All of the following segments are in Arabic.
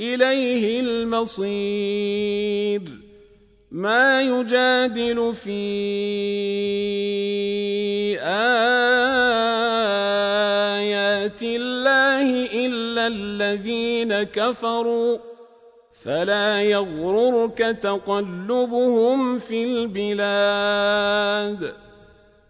إليه المصير. ما يجادل في آيات الله إلا الذين كفروا. فلا يغررك تقلبهم في البلاد.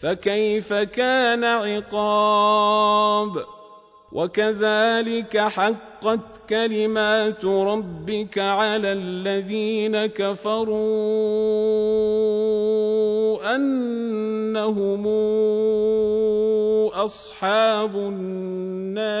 فكيف كان عقاب وكذلك حقت كلمات ربك على الذين كفروا انهم اصحاب النار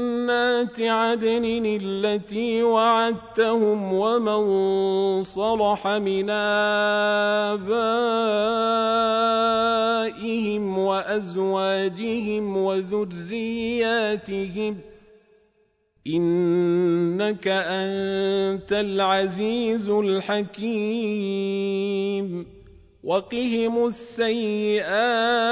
جنات عدن التي وعدتهم ومن صلح من آبائهم وأزواجهم وذرياتهم إنك أنت العزيز الحكيم وقهم السيئات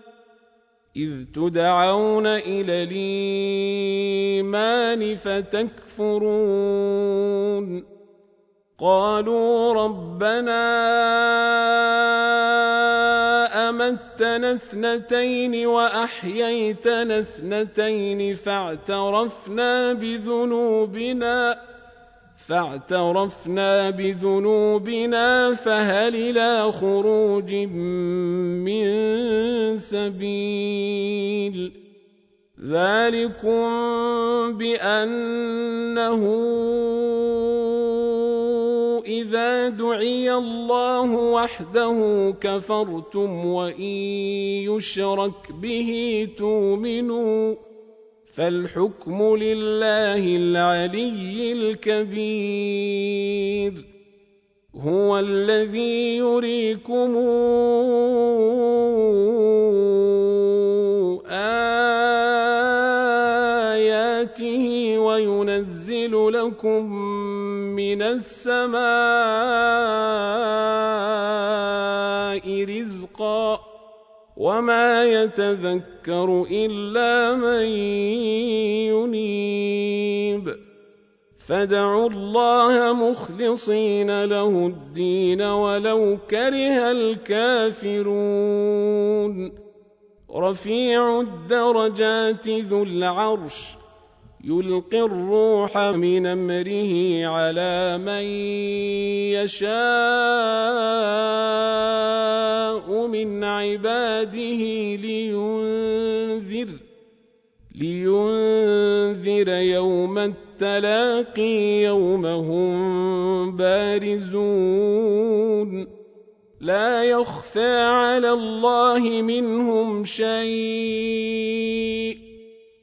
إذ تدعون إلى الإيمان فتكفرون. قالوا ربنا أمتنا اثنتين وأحييتنا اثنتين فاعترفنا بذنوبنا. فاعترفنا بذنوبنا فهل إلى خروج من سبيل؟ ذلكم بأنه إذا دعي الله وحده كفرتم وإن يشرك به تؤمنون فالحكم لله العلي الكبير. هو الذي يريكم آياته وينزل لكم من السماء رزقا. وما يتذكر الا من ينيب فادعوا الله مخلصين له الدين ولو كره الكافرون رفيع الدرجات ذو العرش يلقي الروح من أمره على من يشاء من عباده لينذر لينذر يوم التلاقي يوم هم بارزون. لا يخفى على الله منهم شيء.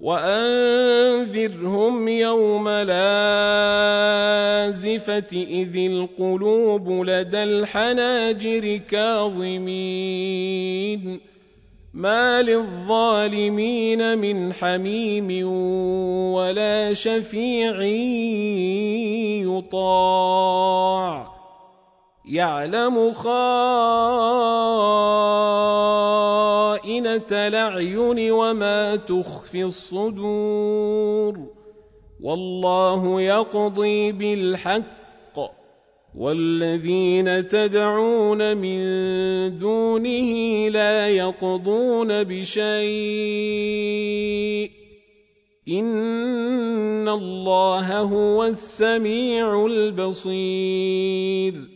وانذرهم يوم لازفه اذ القلوب لدى الحناجر كاظمين ما للظالمين من حميم ولا شفيع يطاع يعلم خائنة الأعين وما تخفي الصدور والله يقضي بالحق والذين تدعون من دونه لا يقضون بشيء إن الله هو السميع البصير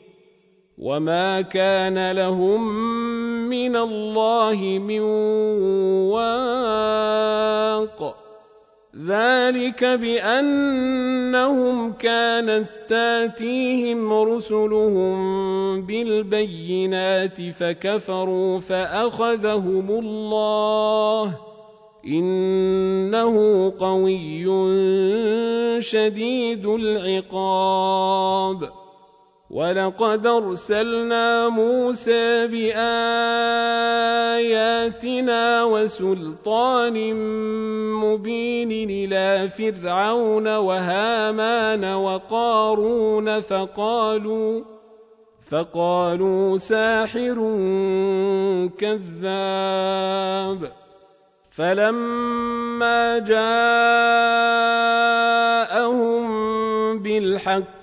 وما كان لهم من الله من واق ذلك بانهم كانت تاتيهم رسلهم بالبينات فكفروا فاخذهم الله انه قوي شديد العقاب ولقد ارسلنا موسى باياتنا وسلطان مبين إلى فرعون وهامان وقارون فقالوا فقالوا ساحر كذاب فلما جاءهم بالحق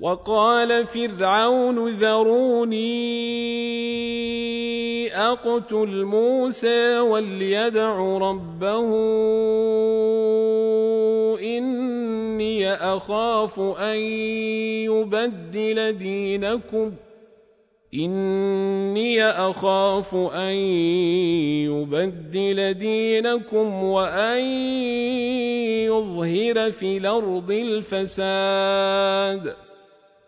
وقال فرعون ذروني أقتل موسى وليدع ربه إني أخاف أن يبدل دينكم إني أخاف أن يبدل دينكم وأن يظهر في الأرض الفساد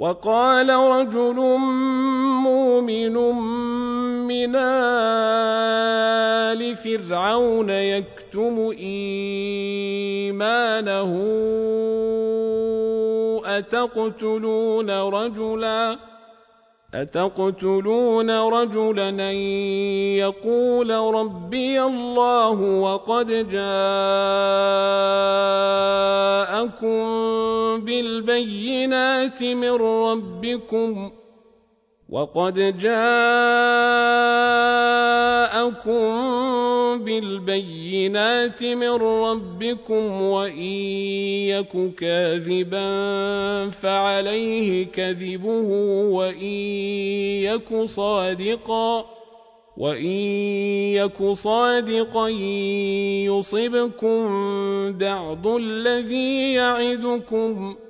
وقال رجل مؤمن من آل فرعون يكتم إيمانه أتقتلون رجلاً أتقتلون رجلا أن يقول ربي الله وقد جاءكم بالبينات من ربكم وقد جاءكم بالبينات من ربكم وإن يك كاذبا فعليه كذبه وإن يك صادقا وإن يك صادقا يصبكم بعض الذي يعدكم ۖ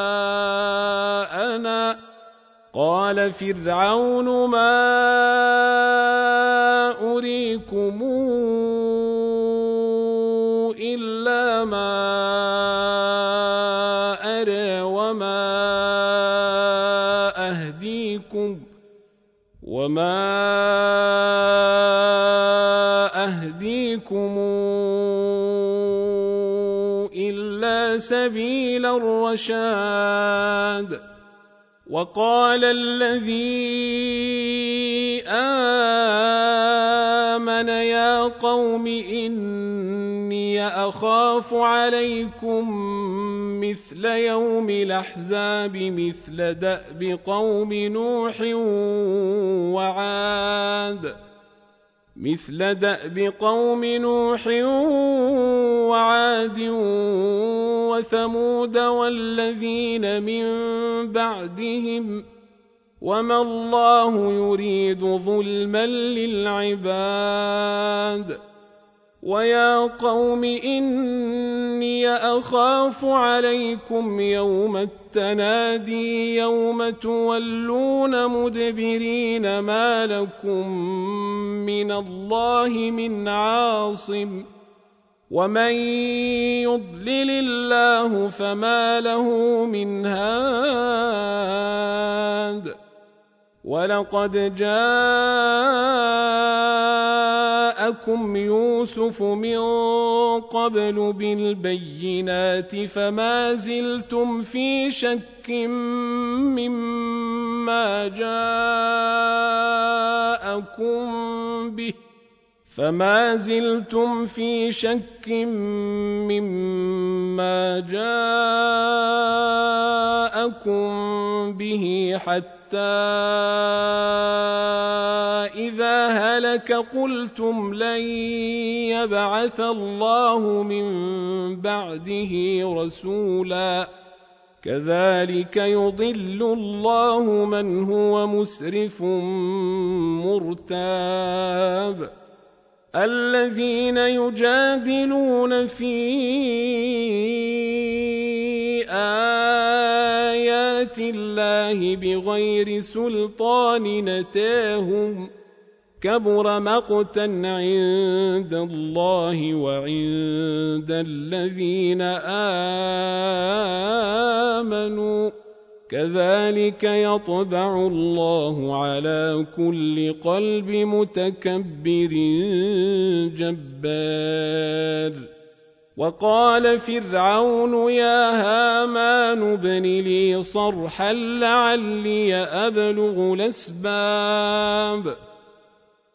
قال فرعون ما أريكم إلا ما أرى وما أهديكم وما أهديكم إلا سبيل الرشاد وقال الذي آمن يا قوم إني أخاف عليكم مثل يوم الأحزاب مثل دأب قوم نوح وعاد مثل دأب قوم نوح وعاد وثمود والذين من بعدهم وما الله يريد ظلما للعباد ويا قوم إني أخاف عليكم يوم التنادي يوم تولون مدبرين ما لكم من الله من عاصم ومن يضلل الله فما له من هاد ولقد جاءكم يوسف من قبل بالبينات فما زلتم في شك مما جاءكم به فما زلتم في شك مما جاءكم به حتى إذا هلك قلتم لن يبعث الله من بعده رسولا. كذلك يضل الله من هو مسرف مرتاب. الذين يجادلون في آيات الله بغير سلطان نتاهم كبر مقتا عند الله وعند الذين آمنوا كذلك يطبع الله على كل قلب متكبر جبار. وقال فرعون يا هامان ابن لي صرحا لعلي أبلغ الأسباب.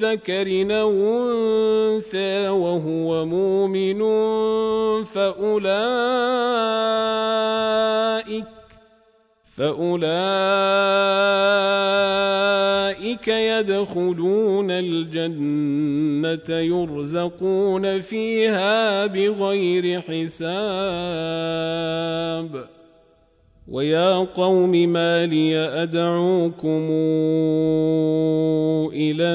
ذكر أو انثى وهو مؤمن فأولئك فأولئك يدخلون الجنة يرزقون فيها بغير حساب ويا قوم ما لي أدعوكم إلى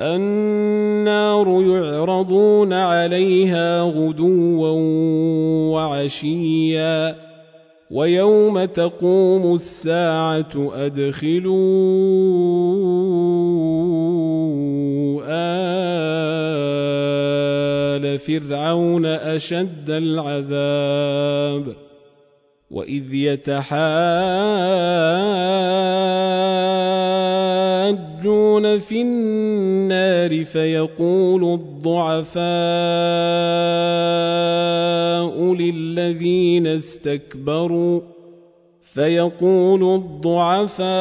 النار يعرضون عليها غدوا وعشيا ويوم تقوم الساعة أدخلوا آل فرعون أشد العذاب وإذ يتحاجون في النار فيقول الضعفاء للذين استكبروا فيقول الضعفاء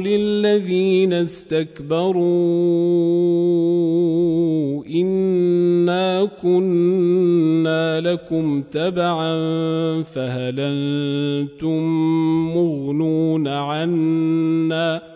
للذين استكبروا انا كنا لكم تبعا فهل أنتم مغنون عنا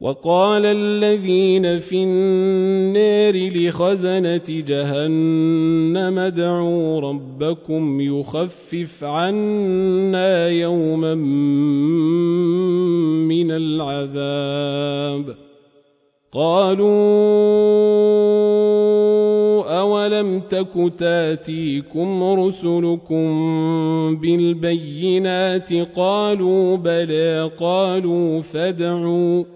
وقال الذين في النار لخزنة جهنم ادعوا ربكم يخفف عنا يوما من العذاب. قالوا أولم تك تاتيكم رسلكم بالبينات؟ قالوا بلى قالوا فادعوا.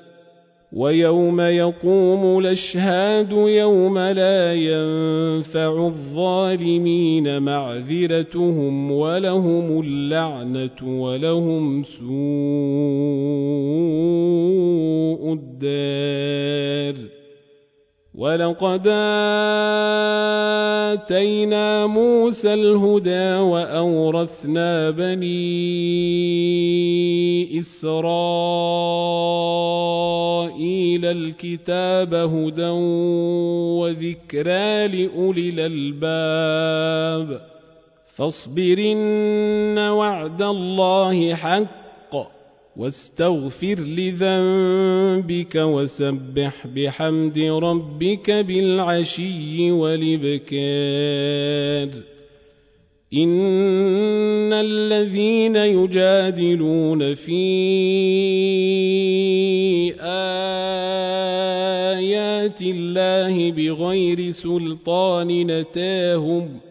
ويوم يقوم الأشهاد يوم لا ينفع الظالمين معذرتهم ولهم اللعنة ولهم سوء الدار ولقد آتينا موسى الهدى وأورثنا بني إسرائيل الكتاب هدى وذكرى لأولي الألباب فاصبرن وعد الله حق واستغفر لذنبك وسبح بحمد ربك بالعشي والإبكار. إن الذين يجادلون في آيات الله بغير سلطان اتاهم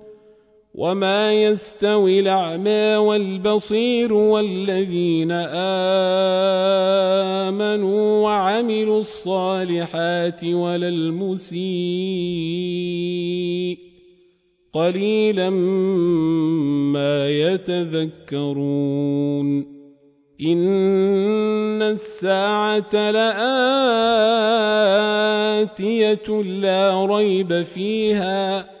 وما يستوي الأعمى والبصير والذين آمنوا وعملوا الصالحات ولا المسيء قليلا ما يتذكرون إن الساعة لآتية لا ريب فيها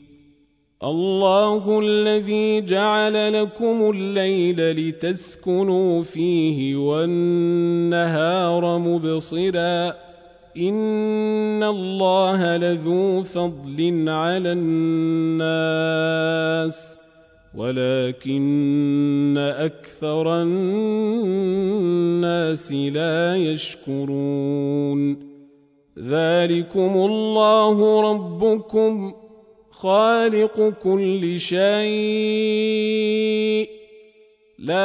الله الذي جعل لكم الليل لتسكنوا فيه والنهار مبصرا. إن الله لذو فضل على الناس ولكن أكثر الناس لا يشكرون. ذلكم الله ربكم. خالق كل شيء. لا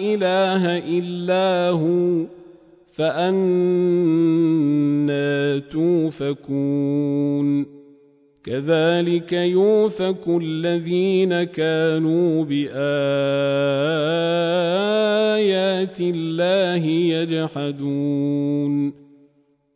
إله إلا هو فأنا توفكون. كذلك يوفك الذين كانوا بآيات الله يجحدون.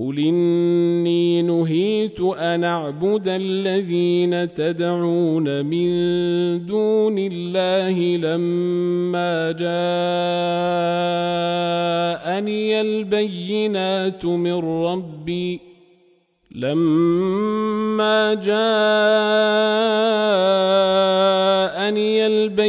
قل إني نهيت أن أعبد الذين تدعون من دون الله لما جاءني البينات من ربي لما جاءني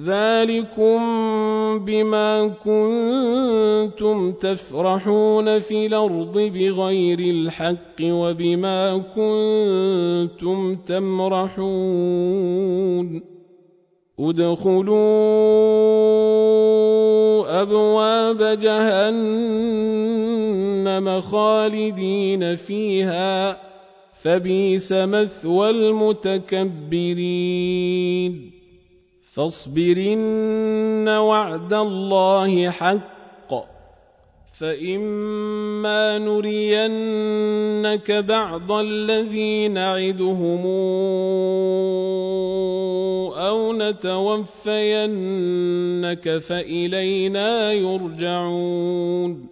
ذلكم بما كنتم تفرحون في الأرض بغير الحق وبما كنتم تمرحون. ادخلوا أبواب جهنم خالدين فيها فبئس مثوى المتكبرين. فاصبرن وعد الله حق. فإما نرينك بعض الذي نعدهم أو نتوفينك فإلينا يرجعون.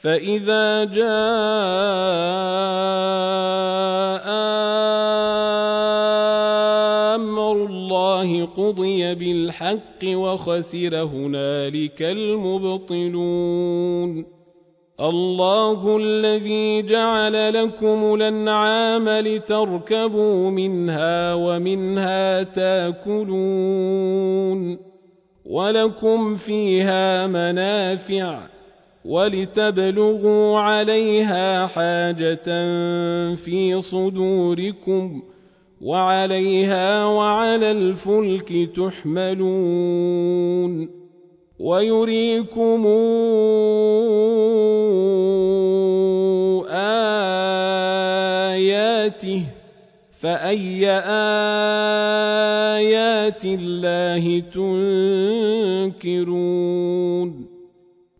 فإذا جاء أمر الله قضي بالحق وخسر هنالك المبطلون الله الذي جعل لكم الانعام لتركبوا منها ومنها تاكلون ولكم فيها منافع ولتبلغوا عليها حاجة في صدوركم وعليها وعلى الفلك تحملون ويريكم آياته فأي آيات الله تنكرون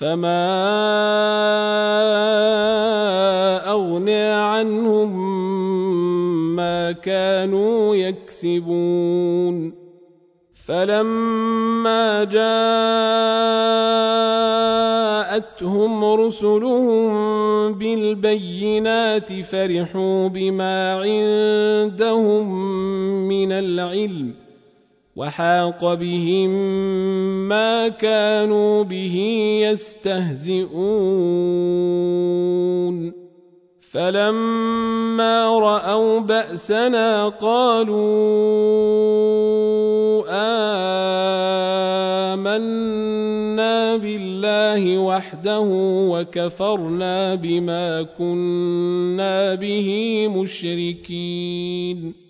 فما اغنى عنهم ما كانوا يكسبون فلما جاءتهم رسلهم بالبينات فرحوا بما عندهم من العلم وحاق بهم ما كانوا به يستهزئون. فلما رأوا بأسنا قالوا آمنا بالله وحده وكفرنا بما كنا به مشركين.